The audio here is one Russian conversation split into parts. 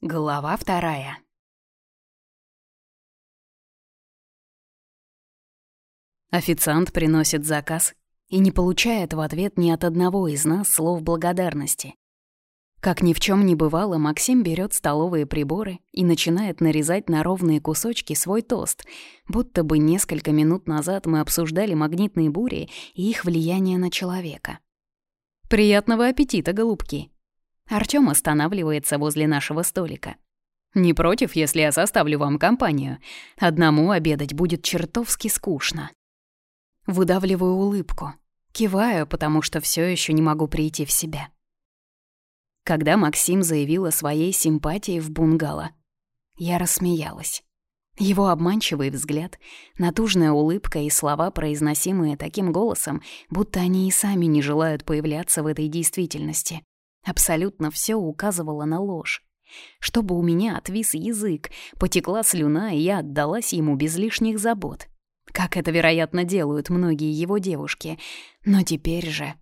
Глава вторая. Официант приносит заказ и не получает в ответ ни от одного из нас слов благодарности. Как ни в чем не бывало, Максим берет столовые приборы и начинает нарезать на ровные кусочки свой тост, будто бы несколько минут назад мы обсуждали магнитные бури и их влияние на человека. «Приятного аппетита, голубки!» Артём останавливается возле нашего столика. «Не против, если я составлю вам компанию? Одному обедать будет чертовски скучно». Выдавливаю улыбку. Киваю, потому что все еще не могу прийти в себя. Когда Максим заявил о своей симпатии в бунгало, я рассмеялась. Его обманчивый взгляд, натужная улыбка и слова, произносимые таким голосом, будто они и сами не желают появляться в этой действительности. Абсолютно все указывало на ложь. Чтобы у меня отвис язык, потекла слюна, и я отдалась ему без лишних забот. Как это, вероятно, делают многие его девушки. Но теперь же...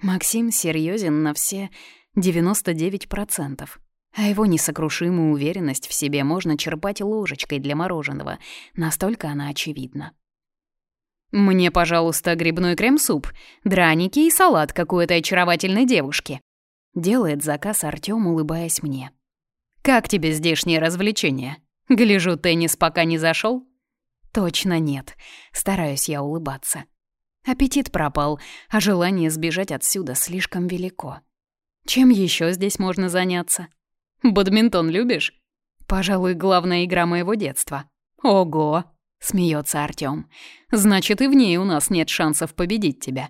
Максим серьезен на все 99%. А его несокрушимую уверенность в себе можно черпать ложечкой для мороженого. Настолько она очевидна. «Мне, пожалуйста, грибной крем-суп, драники и салат какой-то очаровательной девушки», Делает заказ Артём, улыбаясь мне. «Как тебе здешнее развлечение? Гляжу, теннис пока не зашел? «Точно нет. Стараюсь я улыбаться. Аппетит пропал, а желание сбежать отсюда слишком велико. Чем еще здесь можно заняться? Бадминтон любишь? Пожалуй, главная игра моего детства. Ого!» — смеется Артём. «Значит, и в ней у нас нет шансов победить тебя».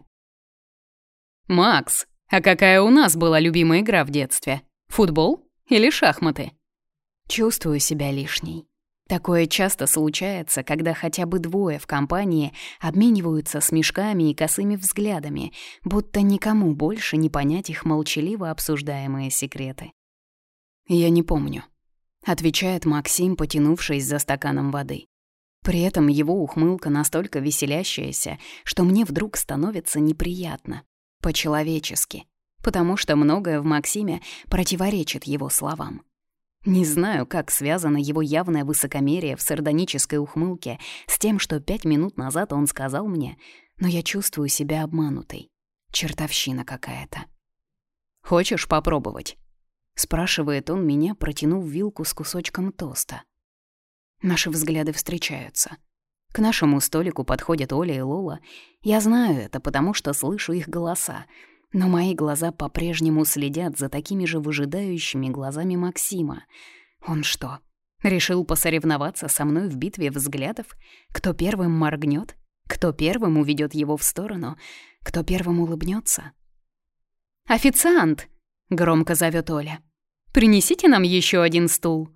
«Макс, а какая у нас была любимая игра в детстве? Футбол или шахматы? Чувствую себя лишней. Такое часто случается, когда хотя бы двое в компании обмениваются смешками и косыми взглядами, будто никому больше не понять их молчаливо обсуждаемые секреты. «Я не помню», — отвечает Максим, потянувшись за стаканом воды. При этом его ухмылка настолько веселящаяся, что мне вдруг становится неприятно. По-человечески. Потому что многое в Максиме противоречит его словам. Не знаю, как связано его явное высокомерие в сардонической ухмылке с тем, что пять минут назад он сказал мне, но я чувствую себя обманутой. Чертовщина какая-то. «Хочешь попробовать?» — спрашивает он меня, протянув вилку с кусочком тоста. Наши взгляды встречаются. К нашему столику подходят Оля и Лола. Я знаю это, потому что слышу их голоса, но мои глаза по-прежнему следят за такими же выжидающими глазами Максима. Он что, решил посоревноваться со мной в битве взглядов? Кто первым моргнет? Кто первым уведет его в сторону? Кто первым улыбнется? «Официант!» — громко зовет Оля. «Принесите нам еще один стул».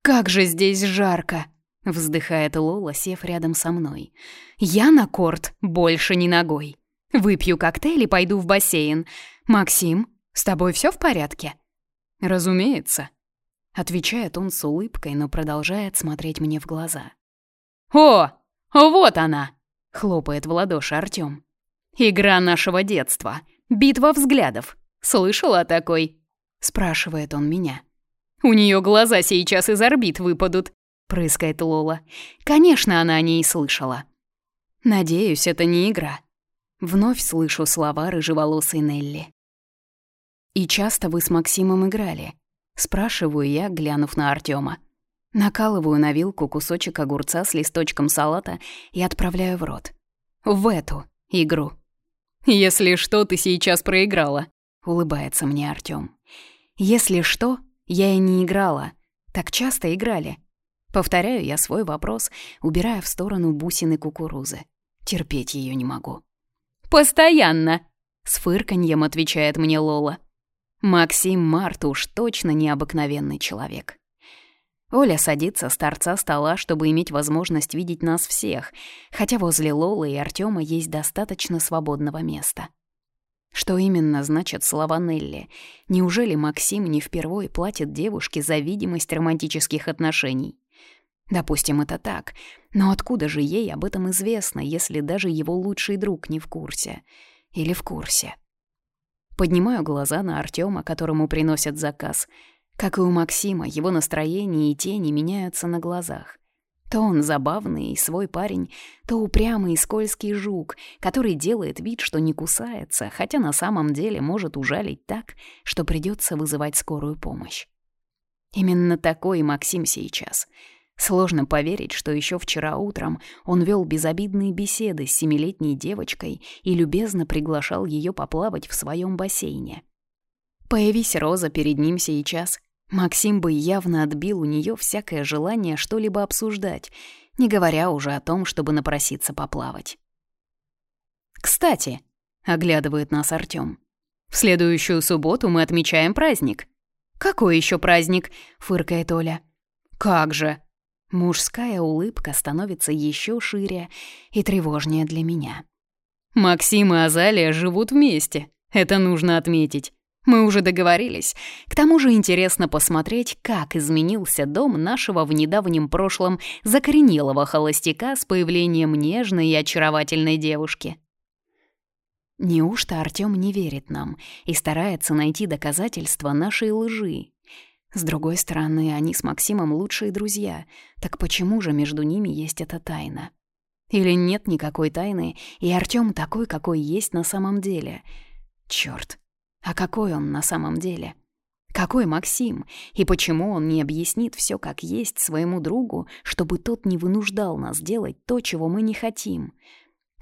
«Как же здесь жарко!» — вздыхает Лола, сев рядом со мной. «Я на корт больше не ногой». Выпью коктейль и пойду в бассейн. Максим, с тобой все в порядке? Разумеется. Отвечает он с улыбкой, но продолжает смотреть мне в глаза. «О, вот она!» — хлопает в ладоши Артём. «Игра нашего детства. Битва взглядов. Слышала о такой?» — спрашивает он меня. «У нее глаза сейчас из орбит выпадут», — прыскает Лола. «Конечно, она о ней слышала». «Надеюсь, это не игра», Вновь слышу слова рыжеволосой Нелли. «И часто вы с Максимом играли?» Спрашиваю я, глянув на Артема. Накалываю на вилку кусочек огурца с листочком салата и отправляю в рот. В эту игру. «Если что, ты сейчас проиграла», — улыбается мне Артём. «Если что, я и не играла. Так часто играли». Повторяю я свой вопрос, убирая в сторону бусины кукурузы. Терпеть ее не могу. «Постоянно!» — с фырканьем отвечает мне Лола. Максим Март уж точно необыкновенный человек. Оля садится с торца стола, чтобы иметь возможность видеть нас всех, хотя возле Лолы и Артема есть достаточно свободного места. Что именно значат слова Нелли? Неужели Максим не впервые платит девушке за видимость романтических отношений? Допустим, это так. Но откуда же ей об этом известно, если даже его лучший друг не в курсе? Или в курсе? Поднимаю глаза на Артема, которому приносят заказ. Как и у Максима, его настроение и тени меняются на глазах. То он забавный и свой парень, то упрямый и скользкий жук, который делает вид, что не кусается, хотя на самом деле может ужалить так, что придется вызывать скорую помощь. Именно такой Максим сейчас. Сложно поверить, что еще вчера утром он вел безобидные беседы с семилетней девочкой и любезно приглашал ее поплавать в своем бассейне. Появись Роза перед ним сейчас, Максим бы явно отбил у нее всякое желание что-либо обсуждать, не говоря уже о том, чтобы напроситься поплавать. «Кстати», — оглядывает нас Артём, — «в следующую субботу мы отмечаем праздник». «Какой еще праздник?» — фыркает Оля. «Как же!» Мужская улыбка становится еще шире и тревожнее для меня. «Максим и Азалия живут вместе. Это нужно отметить. Мы уже договорились. К тому же интересно посмотреть, как изменился дом нашего в недавнем прошлом закоренелого холостяка с появлением нежной и очаровательной девушки. Неужто Артём не верит нам и старается найти доказательства нашей лжи? С другой стороны, они с Максимом лучшие друзья, так почему же между ними есть эта тайна? Или нет никакой тайны, и Артём такой, какой есть на самом деле? Чёрт, а какой он на самом деле? Какой Максим? И почему он не объяснит все как есть своему другу, чтобы тот не вынуждал нас делать то, чего мы не хотим?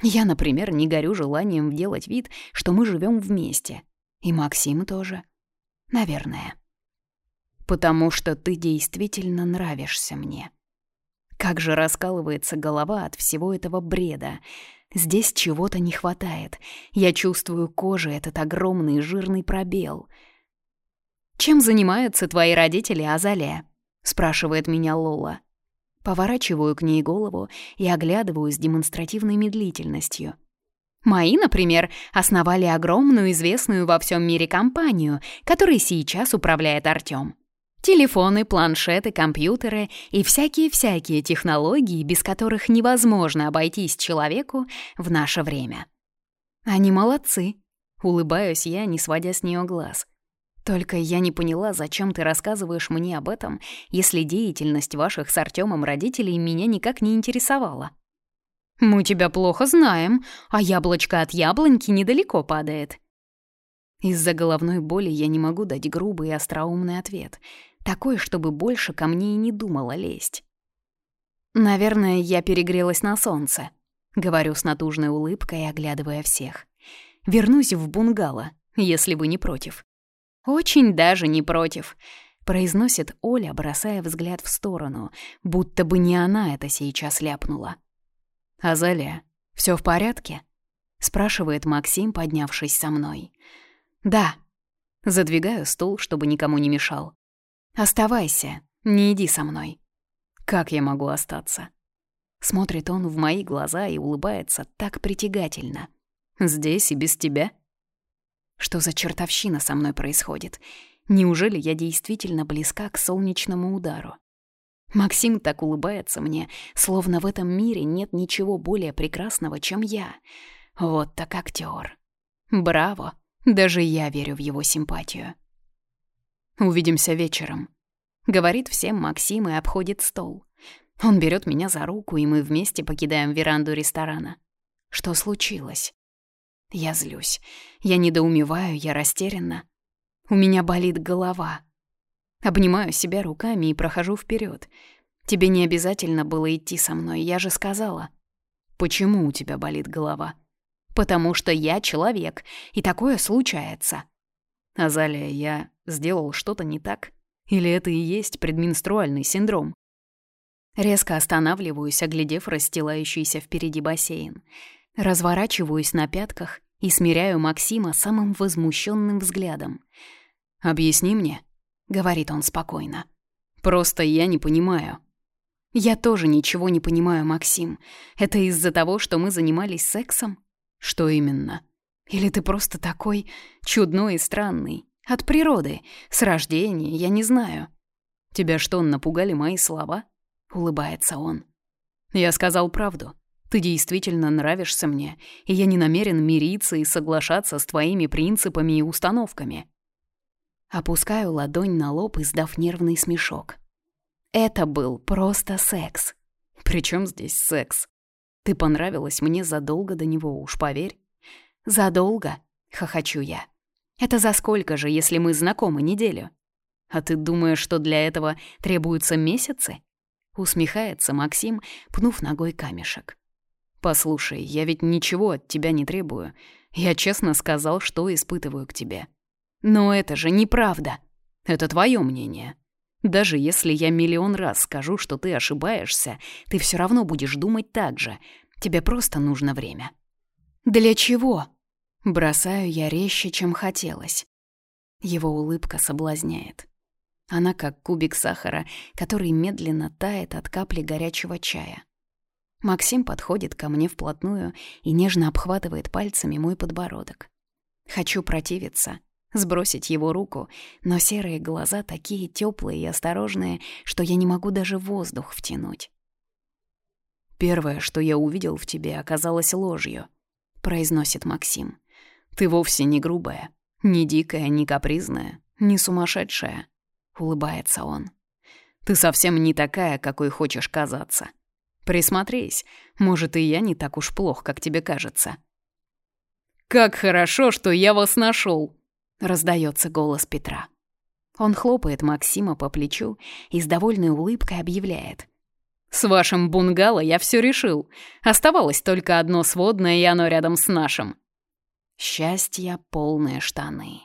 Я, например, не горю желанием делать вид, что мы живем вместе. И Максим тоже. Наверное. Потому что ты действительно нравишься мне. Как же раскалывается голова от всего этого бреда. Здесь чего-то не хватает. Я чувствую кожей этот огромный жирный пробел. «Чем занимаются твои родители, Азалия?» — спрашивает меня Лола. Поворачиваю к ней голову и оглядываю с демонстративной медлительностью. Мои, например, основали огромную известную во всем мире компанию, которой сейчас управляет Артём. Телефоны, планшеты, компьютеры и всякие-всякие технологии, без которых невозможно обойтись человеку в наше время. Они молодцы, улыбаюсь я, не сводя с нее глаз. Только я не поняла, зачем ты рассказываешь мне об этом, если деятельность ваших с Артемом родителей меня никак не интересовала. Мы тебя плохо знаем, а яблочко от яблоньки недалеко падает. Из-за головной боли я не могу дать грубый и остроумный ответ — такой, чтобы больше ко мне и не думала лезть. «Наверное, я перегрелась на солнце», — говорю с натужной улыбкой, оглядывая всех. «Вернусь в бунгало, если вы не против». «Очень даже не против», — произносит Оля, бросая взгляд в сторону, будто бы не она это сейчас ляпнула. «Азалия, все в порядке?» — спрашивает Максим, поднявшись со мной. «Да». Задвигаю стул, чтобы никому не мешал. «Оставайся, не иди со мной». «Как я могу остаться?» Смотрит он в мои глаза и улыбается так притягательно. «Здесь и без тебя?» Что за чертовщина со мной происходит? Неужели я действительно близка к солнечному удару? Максим так улыбается мне, словно в этом мире нет ничего более прекрасного, чем я. Вот так актер. Браво! Даже я верю в его симпатию. Увидимся вечером», — говорит всем Максим и обходит стол. Он берет меня за руку, и мы вместе покидаем веранду ресторана. Что случилось? Я злюсь. Я недоумеваю, я растеряна. У меня болит голова. Обнимаю себя руками и прохожу вперед. Тебе не обязательно было идти со мной, я же сказала. Почему у тебя болит голова? Потому что я человек, и такое случается. Азалия, я сделал что-то не так? Или это и есть предменструальный синдром? Резко останавливаюсь, оглядев расстилающийся впереди бассейн. Разворачиваюсь на пятках и смиряю Максима самым возмущенным взглядом. «Объясни мне», — говорит он спокойно. «Просто я не понимаю». «Я тоже ничего не понимаю, Максим. Это из-за того, что мы занимались сексом?» «Что именно?» Или ты просто такой чудной и странный? От природы, с рождения, я не знаю. Тебя что, напугали мои слова? Улыбается он. Я сказал правду. Ты действительно нравишься мне, и я не намерен мириться и соглашаться с твоими принципами и установками. Опускаю ладонь на лоб, издав нервный смешок. Это был просто секс. Причем здесь секс? Ты понравилась мне задолго до него, уж поверь. Задолго, хохочу я. Это за сколько же, если мы знакомы неделю? А ты думаешь, что для этого требуются месяцы? Усмехается Максим, пнув ногой камешек. Послушай, я ведь ничего от тебя не требую. Я честно сказал, что испытываю к тебе. Но это же неправда. Это твое мнение. Даже если я миллион раз скажу, что ты ошибаешься, ты все равно будешь думать так же. Тебе просто нужно время. Для чего? Бросаю я резче, чем хотелось. Его улыбка соблазняет. Она как кубик сахара, который медленно тает от капли горячего чая. Максим подходит ко мне вплотную и нежно обхватывает пальцами мой подбородок. Хочу противиться, сбросить его руку, но серые глаза такие теплые и осторожные, что я не могу даже воздух втянуть. «Первое, что я увидел в тебе, оказалось ложью», — произносит Максим. «Ты вовсе не грубая, не дикая, не капризная, не сумасшедшая», — улыбается он. «Ты совсем не такая, какой хочешь казаться. Присмотрись, может, и я не так уж плох, как тебе кажется». «Как хорошо, что я вас нашел!» — раздается голос Петра. Он хлопает Максима по плечу и с довольной улыбкой объявляет. «С вашим бунгало я все решил. Оставалось только одно сводное, и оно рядом с нашим». Счастье — полные штаны.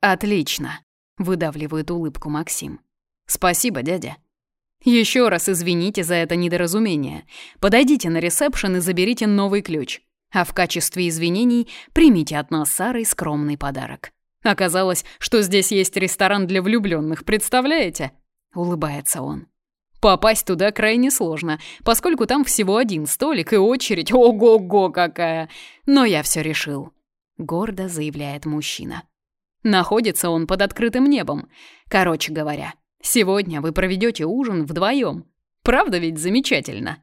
«Отлично», — выдавливает улыбку Максим. «Спасибо, дядя». Еще раз извините за это недоразумение. Подойдите на ресепшн и заберите новый ключ а в качестве извинений примите от нас Сары скромный подарок. Оказалось, что здесь есть ресторан для влюбленных, представляете? Улыбается он. Попасть туда крайне сложно, поскольку там всего один столик и очередь, ого-го какая! Но я все решил. Гордо заявляет мужчина. Находится он под открытым небом. Короче говоря, сегодня вы проведете ужин вдвоем. Правда ведь замечательно?